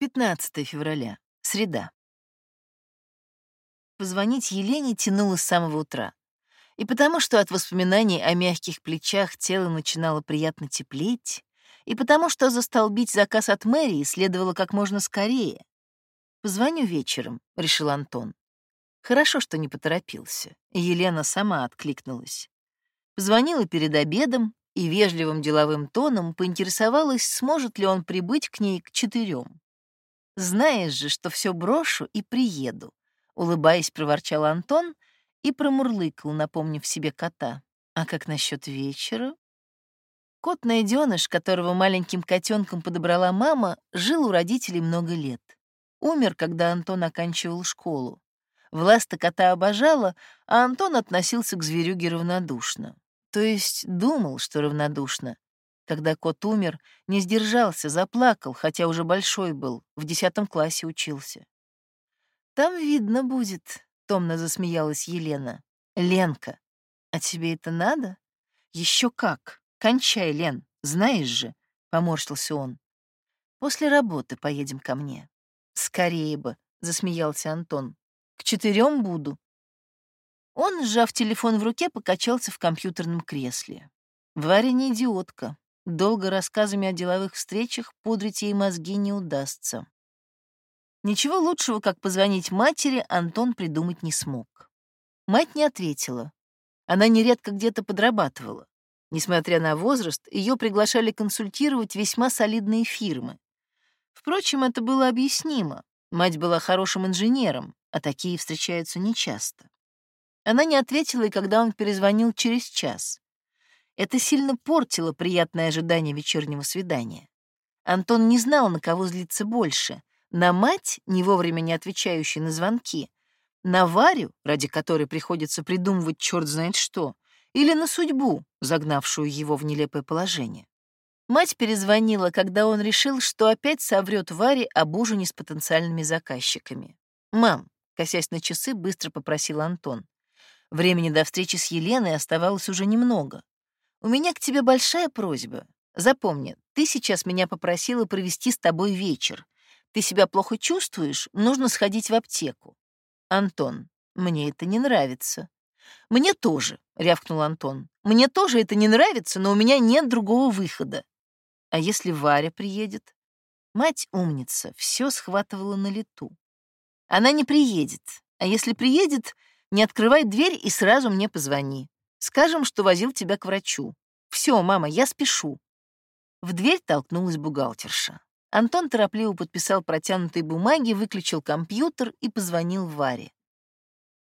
15 февраля. Среда. Позвонить Елене тянуло с самого утра. И потому что от воспоминаний о мягких плечах тело начинало приятно теплеть, и потому что застолбить заказ от мэрии следовало как можно скорее. «Позвоню вечером», — решил Антон. Хорошо, что не поторопился. Елена сама откликнулась. Позвонила перед обедом и вежливым деловым тоном поинтересовалась, сможет ли он прибыть к ней к четырем. Знаешь же, что все брошу и приеду, улыбаясь, проворчал Антон и промурлыкал, напомнив себе кота. А как насчет вечера? Кот-найденыш, которого маленьким котенком подобрала мама, жил у родителей много лет. Умер, когда Антон оканчивал школу. Власта кота обожала, а Антон относился к зверюге равнодушно. То есть думал, что равнодушно, когда кот умер, не сдержался, заплакал, хотя уже большой был, в десятом классе учился. «Там видно будет», — томно засмеялась Елена. «Ленка, а тебе это надо?» Еще как. Кончай, Лен, знаешь же», — поморщился он. «После работы поедем ко мне». «Скорее бы», — засмеялся Антон. «К четырем буду». Он, сжав телефон в руке, покачался в компьютерном кресле. Варя не идиотка. Долго рассказами о деловых встречах пудрить ей мозги не удастся. Ничего лучшего, как позвонить матери, Антон придумать не смог. Мать не ответила. Она нередко где-то подрабатывала. Несмотря на возраст, ее приглашали консультировать весьма солидные фирмы. Впрочем, это было объяснимо. Мать была хорошим инженером, а такие встречаются нечасто. Она не ответила и когда он перезвонил через час. Это сильно портило приятное ожидание вечернего свидания. Антон не знал, на кого злиться больше — на мать, не вовремя не отвечающей на звонки, на Варю, ради которой приходится придумывать черт знает что, или на судьбу, загнавшую его в нелепое положение. Мать перезвонила, когда он решил, что опять соврет Варе об ужине с потенциальными заказчиками. «Мам», — косясь на часы, быстро попросил Антон. Времени до встречи с Еленой оставалось уже немного. У меня к тебе большая просьба. Запомни, ты сейчас меня попросила провести с тобой вечер. Ты себя плохо чувствуешь, нужно сходить в аптеку. Антон, мне это не нравится. Мне тоже, рявкнул Антон. Мне тоже это не нравится, но у меня нет другого выхода. А если Варя приедет? Мать умница, все схватывала на лету. Она не приедет. А если приедет, не открывай дверь и сразу мне позвони. Скажем, что возил тебя к врачу. Все, мама, я спешу. В дверь толкнулась бухгалтерша. Антон торопливо подписал протянутые бумаги, выключил компьютер и позвонил Варе.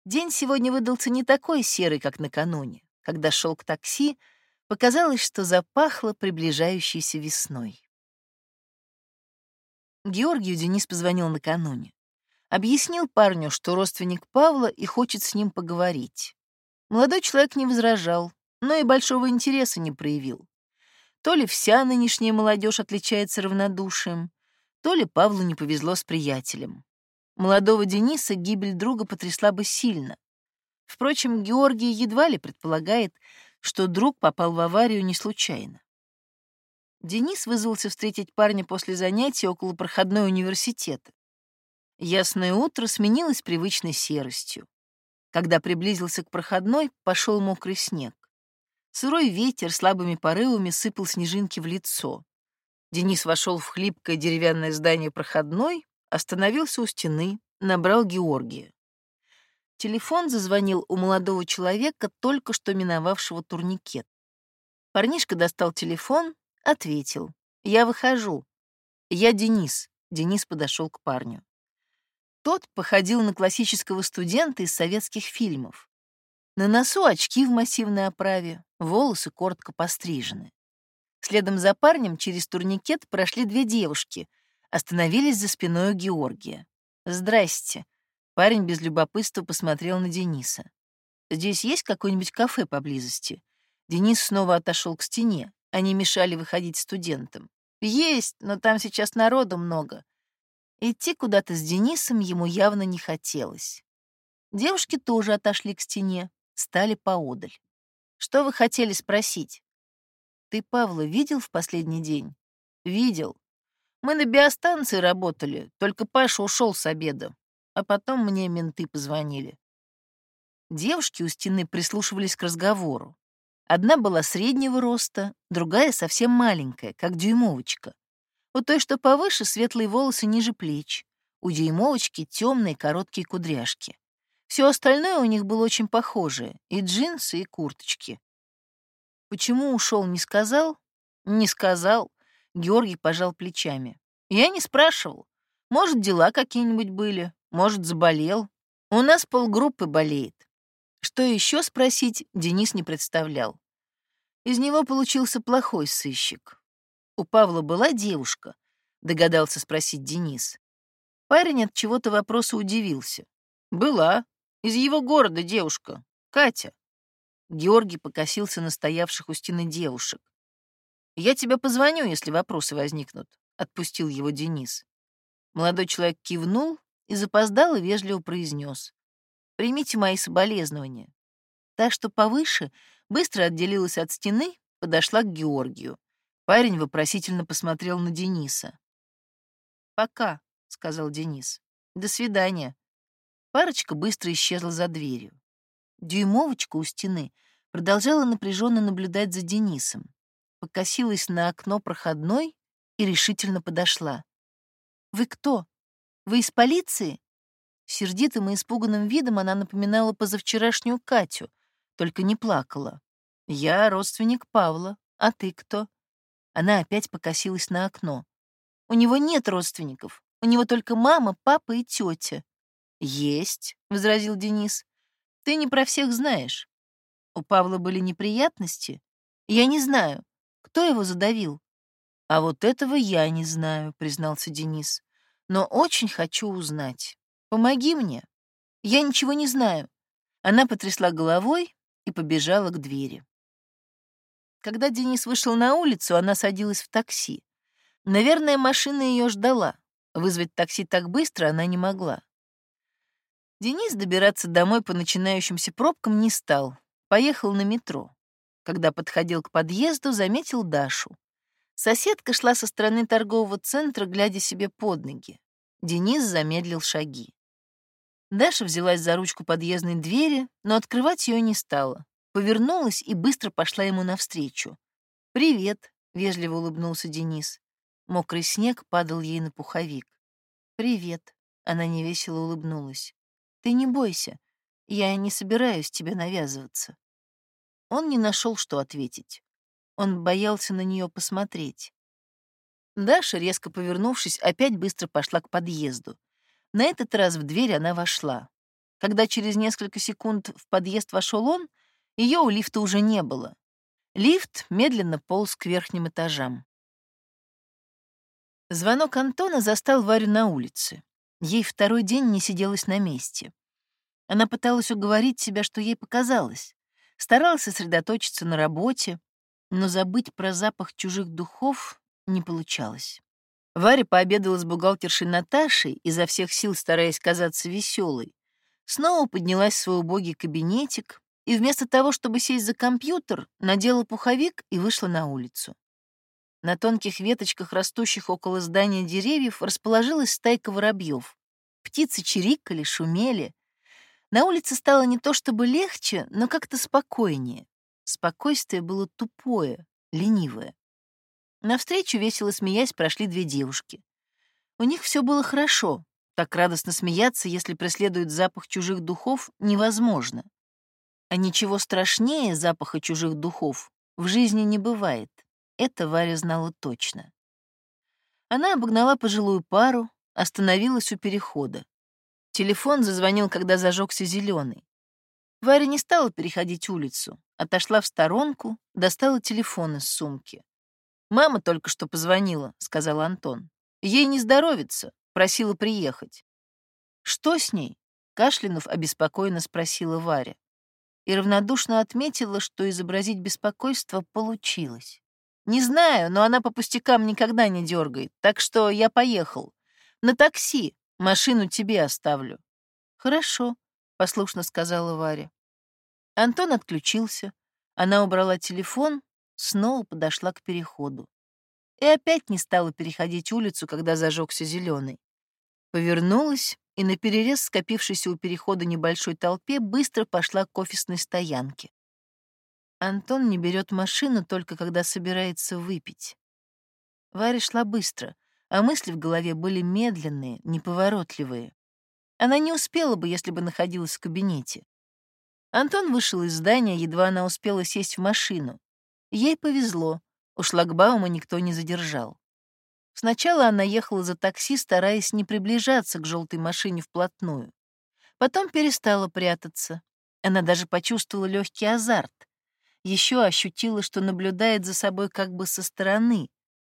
День сегодня выдался не такой серый, как накануне. Когда шел к такси, показалось, что запахло приближающейся весной. Георгию Денис позвонил накануне. Объяснил парню, что родственник Павла и хочет с ним поговорить. Молодой человек не возражал, но и большого интереса не проявил. То ли вся нынешняя молодежь отличается равнодушием, то ли Павлу не повезло с приятелем. Молодого Дениса гибель друга потрясла бы сильно. Впрочем, Георгий едва ли предполагает, что друг попал в аварию не случайно. Денис вызвался встретить парня после занятия около проходной университета. Ясное утро сменилось привычной серостью. Когда приблизился к проходной, пошел мокрый снег. Сырой ветер слабыми порывами сыпал снежинки в лицо. Денис вошел в хлипкое деревянное здание проходной, остановился у стены, набрал Георгия. Телефон зазвонил у молодого человека, только что миновавшего турникет. Парнишка достал телефон, ответил. «Я выхожу». «Я Денис». Денис подошел к парню. Тот походил на классического студента из советских фильмов. На носу очки в массивной оправе, волосы коротко пострижены. Следом за парнем через турникет прошли две девушки, остановились за спиной у Георгия. «Здрасте». Парень без любопытства посмотрел на Дениса. «Здесь есть какое-нибудь кафе поблизости?» Денис снова отошел к стене. Они мешали выходить студентам. «Есть, но там сейчас народу много. Идти куда-то с Денисом ему явно не хотелось. Девушки тоже отошли к стене, стали поодаль. «Что вы хотели спросить?» «Ты Павла видел в последний день?» «Видел. Мы на биостанции работали, только Паша ушел с обеда. А потом мне менты позвонили. Девушки у стены прислушивались к разговору. Одна была среднего роста, другая совсем маленькая, как дюймовочка. У той, что повыше, светлые волосы ниже плеч. У дюймовочки темные короткие кудряшки. Все остальное у них было очень похожее, и джинсы, и курточки. Почему ушел, не сказал? Не сказал. Георгий пожал плечами. Я не спрашивал. Может, дела какие-нибудь были, может, заболел. У нас полгруппы болеет. Что еще спросить, Денис не представлял. Из него получился плохой сыщик. У Павла была девушка, догадался спросить Денис. Парень от чего-то вопроса удивился. Была. Из его города девушка. Катя. Георгий покосился на стоявших у стены девушек. «Я тебе позвоню, если вопросы возникнут», — отпустил его Денис. Молодой человек кивнул и запоздал и вежливо произнес. «Примите мои соболезнования». Та, что повыше, быстро отделилась от стены, подошла к Георгию. Парень вопросительно посмотрел на Дениса. «Пока», — сказал Денис. «До свидания». Парочка быстро исчезла за дверью. Дюймовочка у стены продолжала напряженно наблюдать за Денисом, покосилась на окно проходной и решительно подошла. «Вы кто? Вы из полиции?» Сердитым и испуганным видом она напоминала позавчерашнюю Катю, только не плакала. «Я родственник Павла. А ты кто?» Она опять покосилась на окно. «У него нет родственников. У него только мама, папа и тетя. «Есть», — возразил Денис. «Ты не про всех знаешь. У Павла были неприятности? Я не знаю. Кто его задавил?» «А вот этого я не знаю», — признался Денис. «Но очень хочу узнать. Помоги мне. Я ничего не знаю». Она потрясла головой и побежала к двери. Когда Денис вышел на улицу, она садилась в такси. Наверное, машина ее ждала. Вызвать такси так быстро она не могла. Денис добираться домой по начинающимся пробкам не стал. Поехал на метро. Когда подходил к подъезду, заметил Дашу. Соседка шла со стороны торгового центра, глядя себе под ноги. Денис замедлил шаги. Даша взялась за ручку подъездной двери, но открывать ее не стала. Повернулась и быстро пошла ему навстречу. «Привет», — вежливо улыбнулся Денис. Мокрый снег падал ей на пуховик. «Привет», — она невесело улыбнулась. Ты не бойся, я не собираюсь тебе навязываться. Он не нашел, что ответить. Он боялся на нее посмотреть. Даша, резко повернувшись, опять быстро пошла к подъезду. На этот раз в дверь она вошла. Когда через несколько секунд в подъезд вошел он, ее у лифта уже не было. Лифт медленно полз к верхним этажам. Звонок Антона застал Варю на улице. Ей второй день не сиделось на месте. Она пыталась уговорить себя, что ей показалось. Старалась сосредоточиться на работе, но забыть про запах чужих духов не получалось. Варя пообедала с бухгалтершей Наташей, изо всех сил стараясь казаться веселой. Снова поднялась в свой убогий кабинетик и вместо того, чтобы сесть за компьютер, надела пуховик и вышла на улицу. На тонких веточках, растущих около здания деревьев, расположилась стайка воробьев. Птицы чирикали, шумели. На улице стало не то чтобы легче, но как-то спокойнее. Спокойствие было тупое, ленивое. Навстречу, весело смеясь, прошли две девушки. У них все было хорошо. Так радостно смеяться, если преследует запах чужих духов, невозможно. А ничего страшнее запаха чужих духов в жизни не бывает. Это Варя знала точно. Она обогнала пожилую пару, остановилась у перехода. Телефон зазвонил, когда зажегся зеленый. Варя не стала переходить улицу, отошла в сторонку, достала телефон из сумки. «Мама только что позвонила», — сказал Антон. «Ей не здоровится, просила приехать». «Что с ней?» — Кашлянув обеспокоенно спросила Варя. И равнодушно отметила, что изобразить беспокойство получилось. Не знаю, но она по пустякам никогда не дергает, так что я поехал. На такси. Машину тебе оставлю. Хорошо, послушно сказала Варя. Антон отключился. Она убрала телефон, снова подошла к переходу. и опять не стала переходить улицу, когда зажегся зеленый. Повернулась и на перерез скопившейся у перехода небольшой толпе быстро пошла к офисной стоянке. Антон не берет машину только когда собирается выпить. Варя шла быстро, а мысли в голове были медленные, неповоротливые. Она не успела бы, если бы находилась в кабинете. Антон вышел из здания, едва она успела сесть в машину. Ей повезло, у шлагбаума никто не задержал. Сначала она ехала за такси, стараясь не приближаться к желтой машине вплотную. Потом перестала прятаться. Она даже почувствовала легкий азарт. Еще ощутила, что наблюдает за собой как бы со стороны.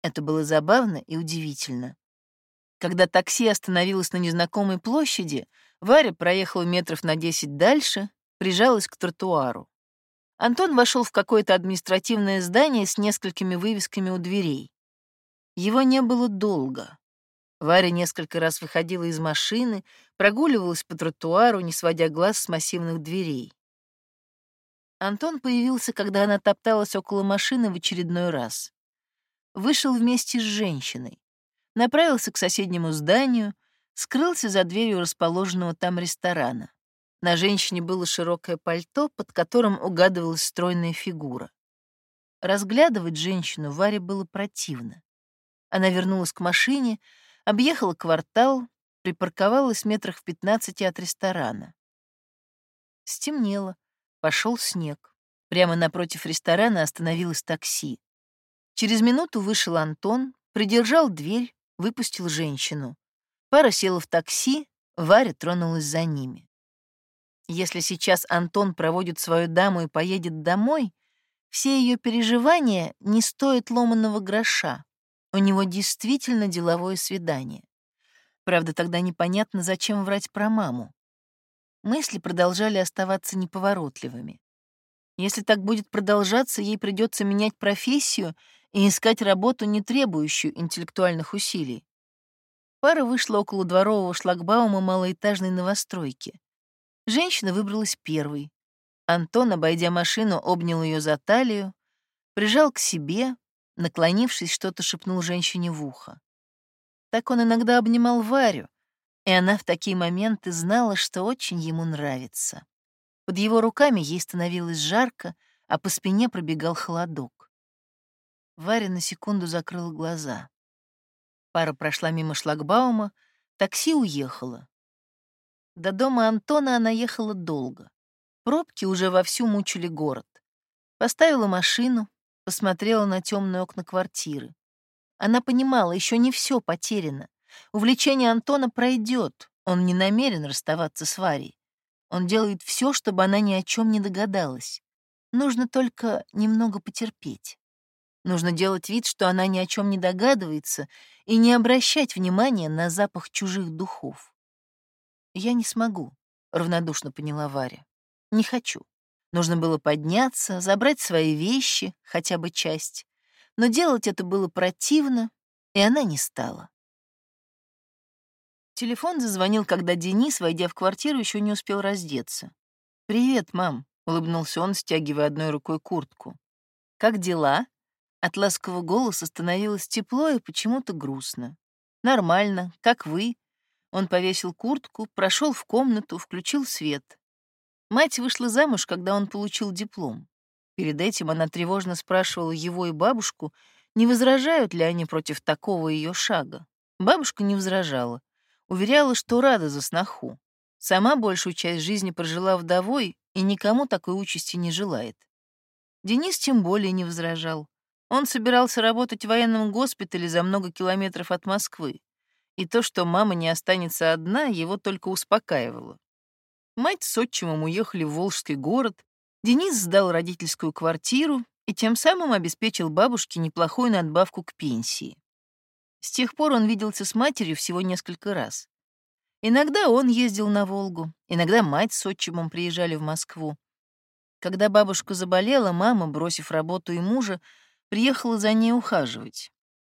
Это было забавно и удивительно. Когда такси остановилось на незнакомой площади, Варя проехала метров на десять дальше, прижалась к тротуару. Антон вошел в какое-то административное здание с несколькими вывесками у дверей. Его не было долго. Варя несколько раз выходила из машины, прогуливалась по тротуару, не сводя глаз с массивных дверей. Антон появился, когда она топталась около машины в очередной раз. Вышел вместе с женщиной, направился к соседнему зданию, скрылся за дверью расположенного там ресторана. На женщине было широкое пальто, под которым угадывалась стройная фигура. Разглядывать женщину Варе было противно. Она вернулась к машине, объехала квартал, припарковалась метрах в пятнадцати от ресторана. Стемнело, пошел снег. Прямо напротив ресторана остановилось такси. Через минуту вышел Антон, придержал дверь, выпустил женщину. Пара села в такси, Варя тронулась за ними. Если сейчас Антон проводит свою даму и поедет домой, все ее переживания не стоят ломаного гроша. У него действительно деловое свидание. Правда, тогда непонятно, зачем врать про маму. Мысли продолжали оставаться неповоротливыми. Если так будет продолжаться, ей придется менять профессию и искать работу, не требующую интеллектуальных усилий. Пара вышла около дворового шлагбаума малоэтажной новостройки. Женщина выбралась первой. Антон, обойдя машину, обнял ее за талию, прижал к себе, Наклонившись, что-то шепнул женщине в ухо. Так он иногда обнимал Варю, и она в такие моменты знала, что очень ему нравится. Под его руками ей становилось жарко, а по спине пробегал холодок. Варя на секунду закрыла глаза. Пара прошла мимо шлагбаума, такси уехало. До дома Антона она ехала долго. Пробки уже вовсю мучили город. Поставила машину, посмотрела на темные окна квартиры. Она понимала, еще не все потеряно. Увлечение Антона пройдет, он не намерен расставаться с Варей. Он делает все, чтобы она ни о чем не догадалась. Нужно только немного потерпеть. Нужно делать вид, что она ни о чем не догадывается, и не обращать внимания на запах чужих духов. «Я не смогу», — равнодушно поняла Варя. «Не хочу. Нужно было подняться, забрать свои вещи, хотя бы часть. Но делать это было противно, и она не стала. Телефон зазвонил, когда Денис, войдя в квартиру, еще не успел раздеться. «Привет, мам», — улыбнулся он, стягивая одной рукой куртку. «Как дела?» От ласкового голоса становилось тепло и почему-то грустно. «Нормально. Как вы?» Он повесил куртку, прошел в комнату, включил свет. Мать вышла замуж, когда он получил диплом. Перед этим она тревожно спрашивала его и бабушку, не возражают ли они против такого ее шага. Бабушка не возражала, уверяла, что рада за сноху. Сама большую часть жизни прожила вдовой и никому такой участи не желает. Денис тем более не возражал. Он собирался работать в военном госпитале за много километров от Москвы. И то, что мама не останется одна, его только успокаивало. Мать с отчимом уехали в Волжский город, Денис сдал родительскую квартиру и тем самым обеспечил бабушке неплохую надбавку к пенсии. С тех пор он виделся с матерью всего несколько раз. Иногда он ездил на Волгу, иногда мать с отчимом приезжали в Москву. Когда бабушка заболела, мама, бросив работу и мужа, приехала за ней ухаживать.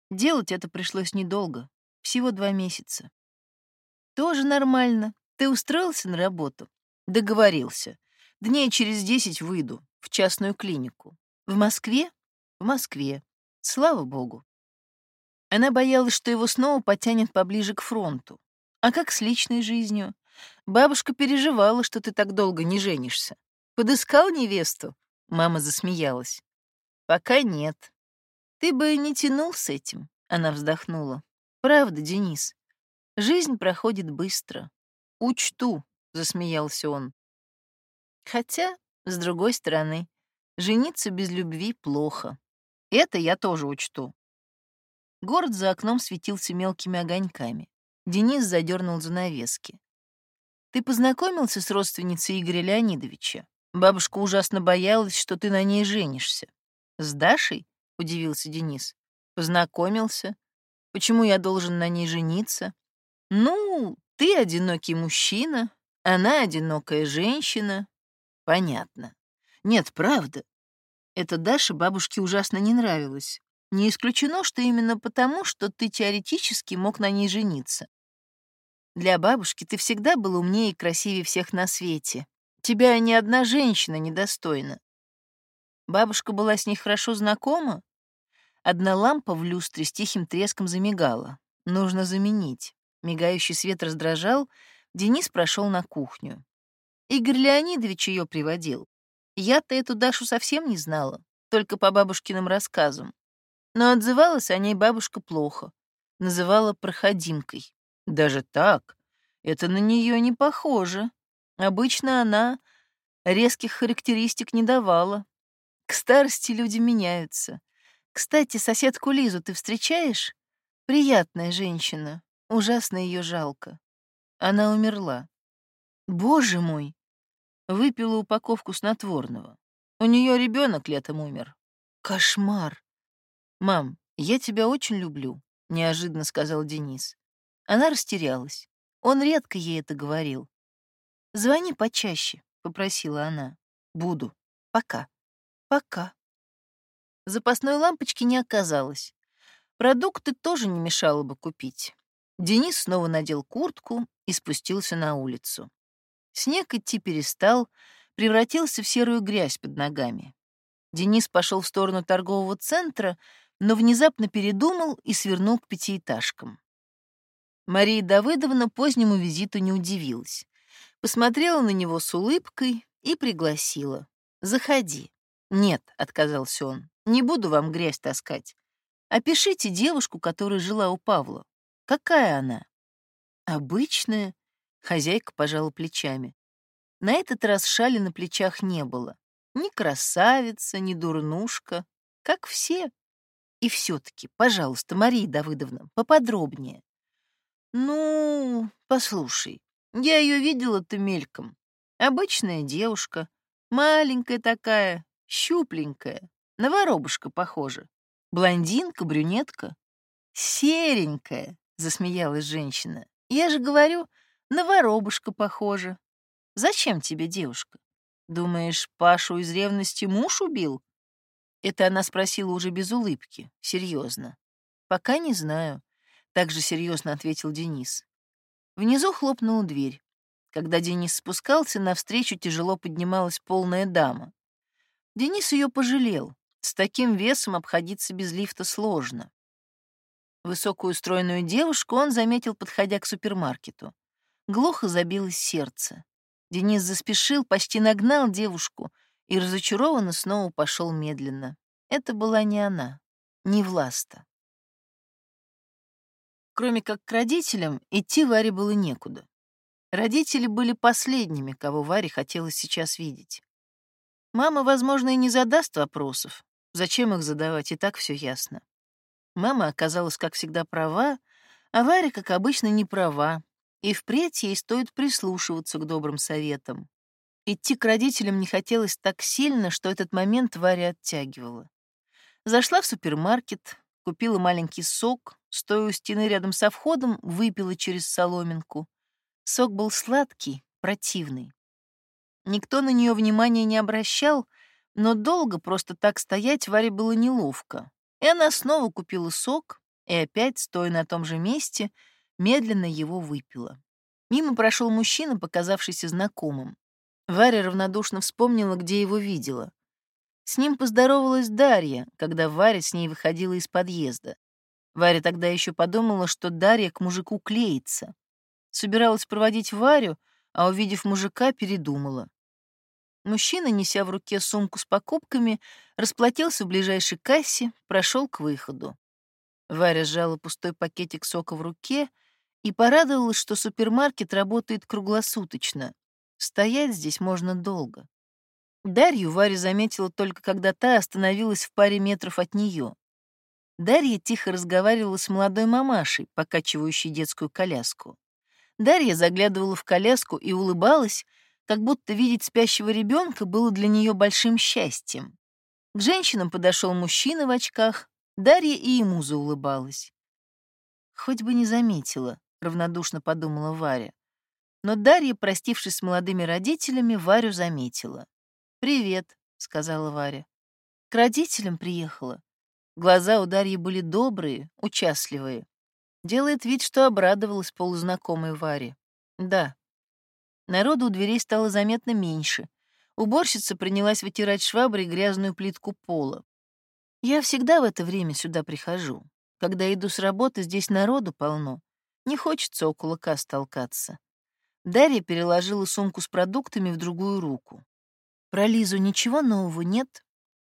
Делать это пришлось недолго, всего два месяца. Тоже нормально, ты устроился на работу? Договорился. Дней через десять выйду в частную клинику. В Москве? В Москве. Слава богу. Она боялась, что его снова потянет поближе к фронту. А как с личной жизнью? Бабушка переживала, что ты так долго не женишься. Подыскал невесту? Мама засмеялась. Пока нет. Ты бы не тянул с этим, она вздохнула. Правда, Денис. Жизнь проходит быстро. Учту, засмеялся он. Хотя, с другой стороны, жениться без любви плохо. Это я тоже учту. Город за окном светился мелкими огоньками. Денис задернул занавески. «Ты познакомился с родственницей Игоря Леонидовича? Бабушка ужасно боялась, что ты на ней женишься». «С Дашей?» — удивился Денис. «Познакомился. Почему я должен на ней жениться?» «Ну, ты одинокий мужчина, она одинокая женщина». «Понятно. Нет, правда. Это Даше бабушке ужасно не нравилось. Не исключено, что именно потому, что ты теоретически мог на ней жениться. Для бабушки ты всегда был умнее и красивее всех на свете. Тебя ни одна женщина недостойна. Бабушка была с ней хорошо знакома. Одна лампа в люстре с тихим треском замигала. Нужно заменить. Мигающий свет раздражал. Денис прошел на кухню. Игорь Леонидович ее приводил. Я-то эту Дашу совсем не знала, только по бабушкиным рассказам. Но отзывалась о ней бабушка плохо. Называла проходимкой. Даже так? Это на нее не похоже. Обычно она резких характеристик не давала. К старости люди меняются. Кстати, соседку Лизу ты встречаешь? Приятная женщина. Ужасно ее жалко. Она умерла. Боже мой! Выпила упаковку снотворного. У нее ребенок летом умер. Кошмар. Мам, я тебя очень люблю, неожиданно сказал Денис. Она растерялась. Он редко ей это говорил. «Звони почаще», — попросила она. «Буду. Пока. Пока». Запасной лампочки не оказалось. Продукты тоже не мешало бы купить. Денис снова надел куртку и спустился на улицу. Снег идти перестал, превратился в серую грязь под ногами. Денис пошел в сторону торгового центра, но внезапно передумал и свернул к пятиэтажкам. Мария Давыдовна позднему визиту не удивилась. Посмотрела на него с улыбкой и пригласила. «Заходи». «Нет», — отказался он, — «не буду вам грязь таскать. Опишите девушку, которая жила у Павла. Какая она?» «Обычная», — хозяйка пожала плечами. На этот раз шали на плечах не было. Ни красавица, ни дурнушка, как все. И все-таки, пожалуйста, Мария Давыдовна, поподробнее. «Ну, послушай, я ее видела-то мельком. Обычная девушка, маленькая такая, щупленькая, на воробушка похожа. Блондинка, брюнетка. Серенькая, засмеялась женщина. Я же говорю, на воробушка похожа. Зачем тебе девушка? Думаешь, Пашу из ревности муж убил? Это она спросила уже без улыбки, серьезно. Пока не знаю. Так же серьезно ответил Денис. Внизу хлопнула дверь. Когда Денис спускался, навстречу тяжело поднималась полная дама. Денис ее пожалел. С таким весом обходиться без лифта сложно. Высокую стройную девушку он заметил, подходя к супермаркету. Глухо забилось сердце. Денис заспешил, почти нагнал девушку и разочарованно снова пошел медленно. Это была не она, не Власта. Кроме как к родителям, идти Варе было некуда. Родители были последними, кого Варе хотелось сейчас видеть. Мама, возможно, и не задаст вопросов. Зачем их задавать, и так все ясно. Мама оказалась, как всегда, права, а Варя, как обычно, не права, и впредь ей стоит прислушиваться к добрым советам. Идти к родителям не хотелось так сильно, что этот момент Варя оттягивала. Зашла в супермаркет, купила маленький сок, стоя у стены рядом со входом, выпила через соломинку. Сок был сладкий, противный. Никто на нее внимания не обращал, но долго просто так стоять Варе было неловко. И она снова купила сок и опять, стоя на том же месте, медленно его выпила. Мимо прошел мужчина, показавшийся знакомым. Варя равнодушно вспомнила, где его видела. С ним поздоровалась Дарья, когда Варя с ней выходила из подъезда. Варя тогда еще подумала, что Дарья к мужику клеится. Собиралась проводить Варю, а, увидев мужика, передумала. Мужчина, неся в руке сумку с покупками, расплатился в ближайшей кассе, прошел к выходу. Варя сжала пустой пакетик сока в руке и порадовалась, что супермаркет работает круглосуточно. Стоять здесь можно долго. Дарью Варя заметила только когда та остановилась в паре метров от нее. Дарья тихо разговаривала с молодой мамашей, покачивающей детскую коляску. Дарья заглядывала в коляску и улыбалась, как будто видеть спящего ребенка было для нее большим счастьем. К женщинам подошел мужчина в очках, Дарья и ему заулыбалась. «Хоть бы не заметила», — равнодушно подумала Варя. Но Дарья, простившись с молодыми родителями, Варю заметила. «Привет», — сказала Варя. «К родителям приехала». Глаза у Дарьи были добрые, участливые. Делает вид, что обрадовалась полузнакомой Варе. Да. Народу у дверей стало заметно меньше. Уборщица принялась вытирать шваброй грязную плитку пола. Я всегда в это время сюда прихожу. Когда иду с работы, здесь народу полно. Не хочется около касс толкаться. Дарья переложила сумку с продуктами в другую руку. Про Лизу ничего нового нет?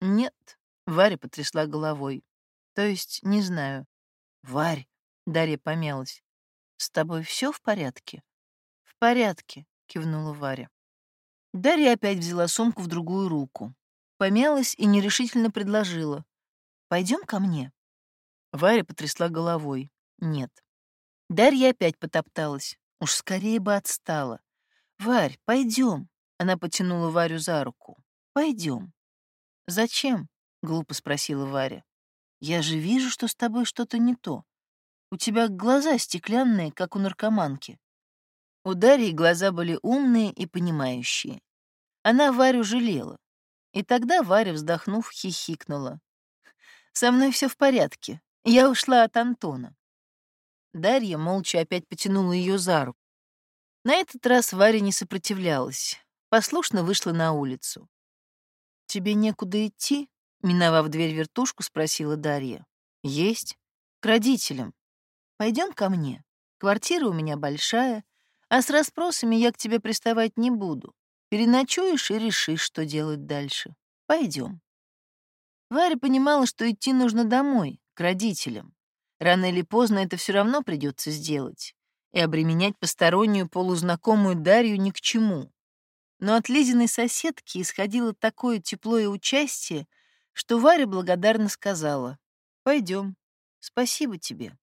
Нет. Варя потрясла головой. То есть, не знаю. Варь, Дарья помялась. С тобой все в порядке? В порядке, кивнула Варя. Дарья опять взяла сумку в другую руку. Помялась и нерешительно предложила. Пойдем ко мне. Варя потрясла головой. Нет. Дарья опять потопталась. Уж скорее бы отстала. Варь, пойдем. Она потянула Варю за руку. Пойдем. Зачем? глупо спросила Варя. Я же вижу, что с тобой что-то не то. У тебя глаза стеклянные, как у наркоманки. У Дарьи глаза были умные и понимающие. Она Варю жалела. И тогда Варя, вздохнув, хихикнула. «Со мной все в порядке. Я ушла от Антона». Дарья молча опять потянула ее за руку. На этот раз Варя не сопротивлялась послушно вышла на улицу. «Тебе некуда идти?» — миновав дверь вертушку, спросила Дарья. «Есть. К родителям. Пойдем ко мне. Квартира у меня большая, а с расспросами я к тебе приставать не буду. Переночуешь и решишь, что делать дальше. Пойдем. Варя понимала, что идти нужно домой, к родителям. Рано или поздно это все равно придется сделать. И обременять постороннюю полузнакомую Дарью ни к чему. Но от Лизиной соседки исходило такое тепло и участие, что Варя благодарно сказала «Пойдем, спасибо тебе».